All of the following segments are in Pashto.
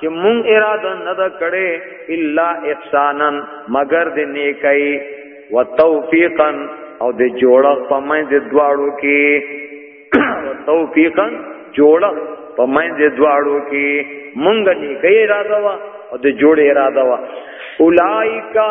چې مونږ اراده نه ده کړې الا احسانا مگر د نیکي وتوفیقا او د جوړه په منځ دواړو کې وتوفیقا جوړه په منځ دواړو کې مونږ نیکي اراده وا او د جوړه اراده وا اولائکا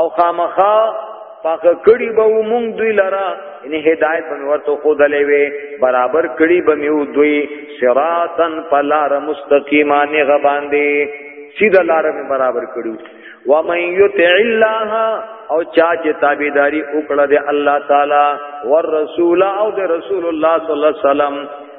او خامخا پاک کړي به مونږ دوی لرا ان هدایت به ورته خود لوي برابر کړي به میو دوی صراطن پلار مستقیمان غباندي سیده لار به برابر کړي و من یطع الله او چا چې تابعداري وکړه د الله تعالی ور رسول او د رسول الله صلی الله علیه وسلم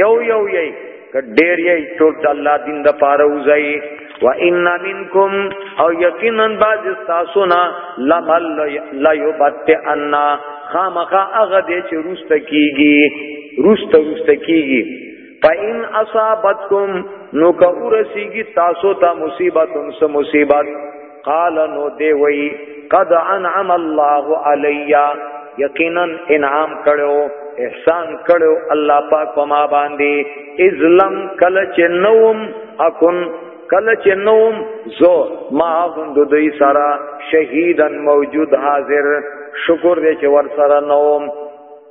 یو یو یی کډیر یی ټول د الله دین د پاره وځي و ان منکم او یقینا باز تاسونا لمل لا یبت ان خامخا هغه دې چې روست کیږي روست روست کیږي فإن أصابتكم نو که ورسیږي تاسو ته مصیبت سم مصیبت قال نو دی وی قد انعم الله علیا یقینا انعام کړو احسان کړو الله پاک په ما باندې ازلم کله چې نوم اكن کله چې نوم زو ما غوند دوی سره شهیدن موجود حاضر شکر دې چې ور سره نوم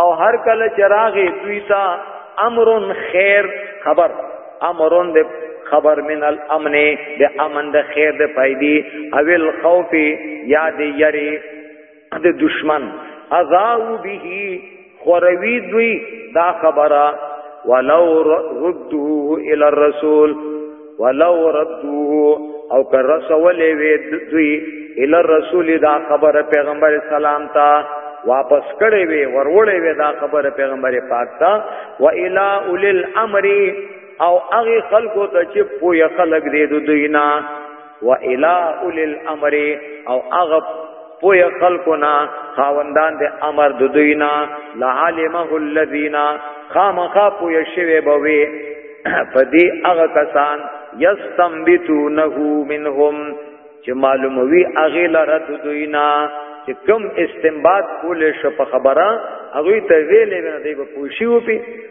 او هر کله چراغي دوی تا امرن خیر خبر امرن د خبر من الامن د امن د خیر د فائدې او الخوف یا د یری د دشمن اذاو به خوروی دوی دا خبره ولو ردوه الى الرسول ولو ردوه او که رسولې وې دوی ال رسول دا خبر پیغمبر اسلام ته واپس کړي وي ورولې وي دا خبر پیغمبر پاک ته و الی اول الامر او هغه خلکو ته چې پوی خلق دې د دوینا و الی اول الامر او هغه پوی خلقنا خاوندان د امر د دوینا لعلمه الذین خامخا پوی شوی بوي پدی هغه کسان یستنبتونه منهم چې معلوموي هغه لره د دوینا چې کم استنباط کول شو په خبره هغه ته ویلې نه دی په پوښیو په